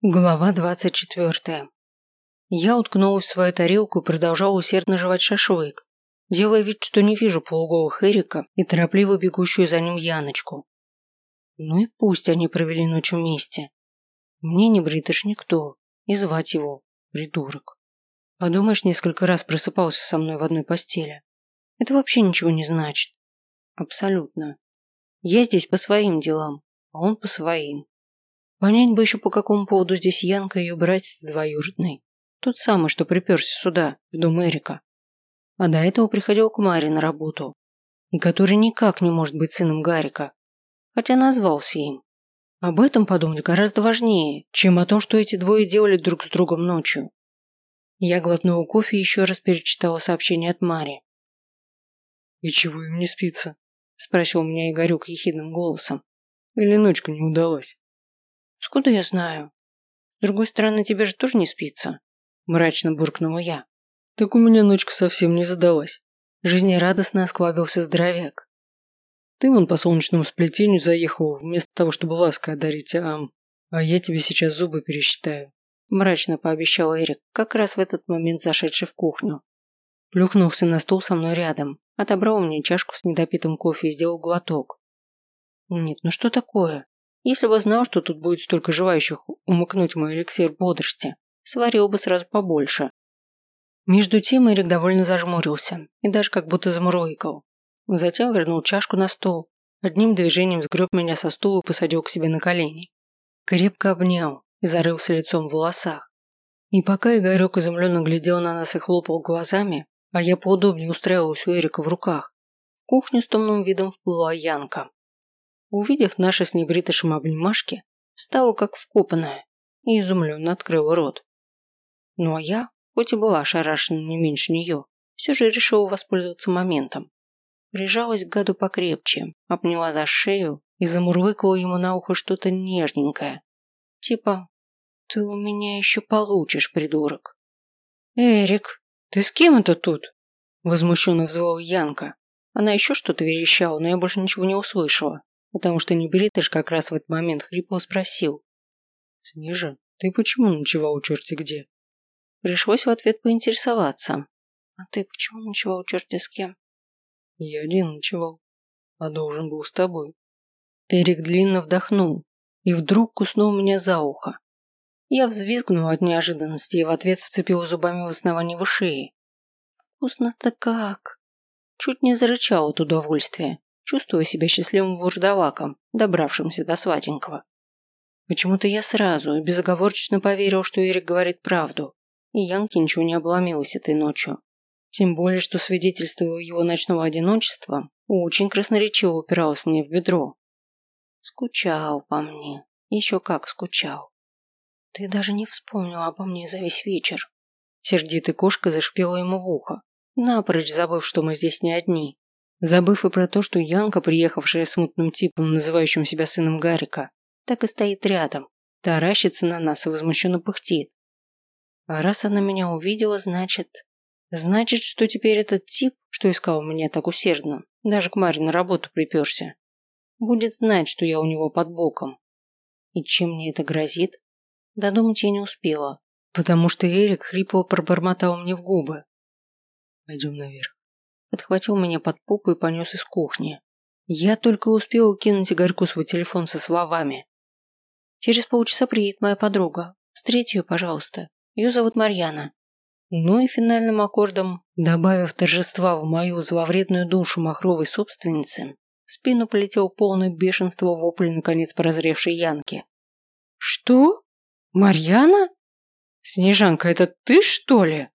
Глава двадцать четвертая. Я уткнулась в свою тарелку и продолжала усердно жевать шашлык, делая вид, что не вижу полуголых Эрика и торопливо бегущую за ним Яночку. Ну и пусть они провели ночь вместе. Мне не бритыш никто, и звать его, придурок. Подумаешь, несколько раз просыпался со мной в одной постели. Это вообще ничего не значит. Абсолютно. Я здесь по своим делам, а он по своим. Понять бы еще, по какому поводу здесь Янка и ее братец двоюродный. Тот самый, что приперся сюда, в дом Эрика. А до этого приходил к Маре на работу. И который никак не может быть сыном Гарика. Хотя назвался им. Об этом подумать гораздо важнее, чем о том, что эти двое делали друг с другом ночью. Я глотнула кофе и еще раз перечитала сообщение от Мари. «И чего им не спится?» – спросил меня Игорек ехидным голосом. «Или ночка не удалась?» Откуда я знаю? С другой стороны, тебе же тоже не спится. Мрачно буркнула я. Так у меня ночка совсем не задалась. Жизнерадостно осклабился здоровяк. Ты вон по солнечному сплетению заехал, вместо того, чтобы лаской одарить, а... А я тебе сейчас зубы пересчитаю. Мрачно пообещал Эрик, как раз в этот момент зашедший в кухню. Плюхнулся на стул со мной рядом, отобрал мне чашку с недопитым кофе и сделал глоток. Нет, ну что такое? Если бы знал, что тут будет столько желающих умыкнуть мой эликсир бодрости, сварил бы сразу побольше. Между тем Эрик довольно зажмурился и даже как будто замурлыкал. Затем вернул чашку на стол, одним движением сгреб меня со стула и посадил к себе на колени. Крепко обнял и зарылся лицом в волосах. И пока Игорек изумленно глядел на нас и хлопал глазами, а я поудобнее устраивалась у Эрика в руках, в кухню с томным видом вплыла Янка. Увидев наши с небритышем обнимашки, встала как вкопанная и изумленно открыла рот. Ну а я, хоть и была ошарашена не меньше нее, все же решила воспользоваться моментом. Прижалась к гаду покрепче, обняла за шею и замурлыкала ему на ухо что-то нежненькое. Типа «Ты у меня еще получишь, придурок». «Эрик, ты с кем это тут?» Возмущенно взвала Янка. Она еще что-то верещала, но я больше ничего не услышала потому что Небритыш как раз в этот момент хрипло спросил. «Снежа, ты почему ночевал черти где?» Пришлось в ответ поинтересоваться. «А ты почему ночевал черти с кем?» «Я один ночевал, а должен был с тобой». Эрик длинно вдохнул и вдруг куснул меня за ухо. Я взвизгнула от неожиданности и в ответ вцепила зубами в основание в шеи. «Вкусно-то как!» Чуть не зарычал от удовольствия чувствуя себя счастливым вурдалаком, добравшимся до сладенького. Почему-то я сразу безоговорочно поверил, что Эрик говорит правду, и Янке ничего не обломилось этой ночью. Тем более, что свидетельство его ночного одиночества очень красноречиво упиралось мне в бедро. Скучал по мне. Еще как скучал. Ты даже не вспомнил обо мне за весь вечер. Сердитый кошка зашпела ему в ухо, напрочь забыв, что мы здесь не одни. Забыв и про то, что Янка, приехавшая с мутным типом, называющим себя сыном Гарика, так и стоит рядом, таращится на нас и возмущенно пыхтит. А раз она меня увидела, значит... Значит, что теперь этот тип, что искал меня так усердно, даже к Маре на работу приперся, будет знать, что я у него под боком. И чем мне это грозит? Додумать я не успела, потому что Эрик хрипло пробормотал мне в губы. Пойдем наверх подхватил меня под попу и понес из кухни. Я только успел кинуть Игорьку свой телефон со словами. «Через полчаса приедет моя подруга. Встреть ее, пожалуйста. Ее зовут Марьяна». Ну и финальным аккордом, добавив торжества в мою зловредную душу махровой собственницы, в спину полетел полное бешенство вопль наконец прозревшей Янки. «Что? Марьяна? Снежанка, это ты, что ли?»